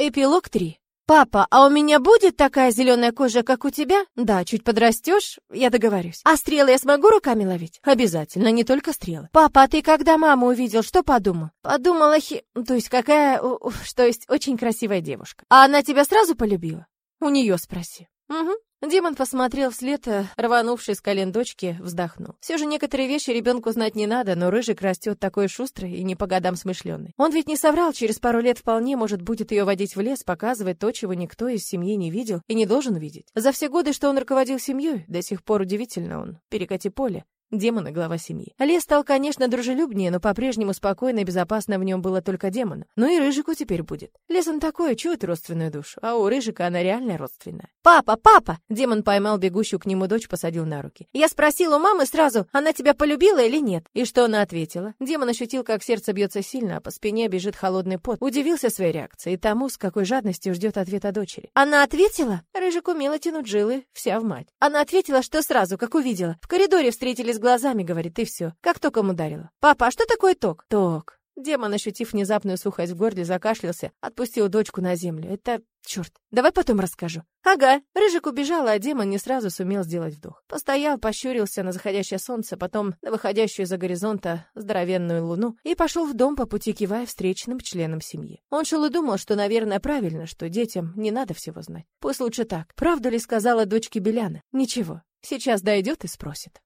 Эпилог 3. «Папа, а у меня будет такая зеленая кожа, как у тебя?» «Да, чуть подрастешь, я договорюсь». «А стрелы я смогу руками ловить?» «Обязательно, не только стрелы». «Папа, а ты когда маму увидел, что подумал?» «Подумала, хи... то есть какая... что есть очень красивая девушка». «А она тебя сразу полюбила?» «У нее спроси». «Угу». Димон посмотрел вслед, э, рванувший с колен дочки, вздохнул. Все же некоторые вещи ребенку знать не надо, но Рыжик растет такой шустрый и не по годам смышленый. Он ведь не соврал, через пару лет вполне, может, будет ее водить в лес, показывать то, чего никто из семьи не видел и не должен видеть. За все годы, что он руководил семьей, до сих пор удивительно он, перекати поле. Демон и глава семьи. Лес стал, конечно, дружелюбнее, но по-прежнему спокойно и безопасно в нем было только демон. Ну и Рыжику теперь будет. Лес он такой, чует родственную душу, а у Рыжика она реально родственная. «Папа, папа!» Демон поймал бегущую к нему дочь, посадил на руки. «Я спросил у мамы сразу, она тебя полюбила или нет?» И что она ответила? Демон ощутил, как сердце бьется сильно, а по спине бежит холодный пот. Удивился своей реакции и тому, с какой жадностью ждет ответа дочери. «Она ответила?» Рыжик умела тянуть жилы, вся в мать. Она ответила, что сразу, как увидела. В коридоре встретились глазами, говорит, и все. Как током ударила. Папа, а что такое ток? Ток. Демон, ощутив внезапную сухость в горле, закашлялся, отпустил дочку на землю. Это черт. Давай потом расскажу. Ага. Рыжик убежал, а демон не сразу сумел сделать вдох. Постоял, пощурился на заходящее солнце, потом на выходящую из-за горизонта здоровенную луну и пошел в дом по пути кивая встречным членам семьи. Он шел и думал, что, наверное, правильно, что детям не надо всего знать. Пусть лучше так. Правду ли сказала дочке Беляна? Ничего. Сейчас дойдет и спросит.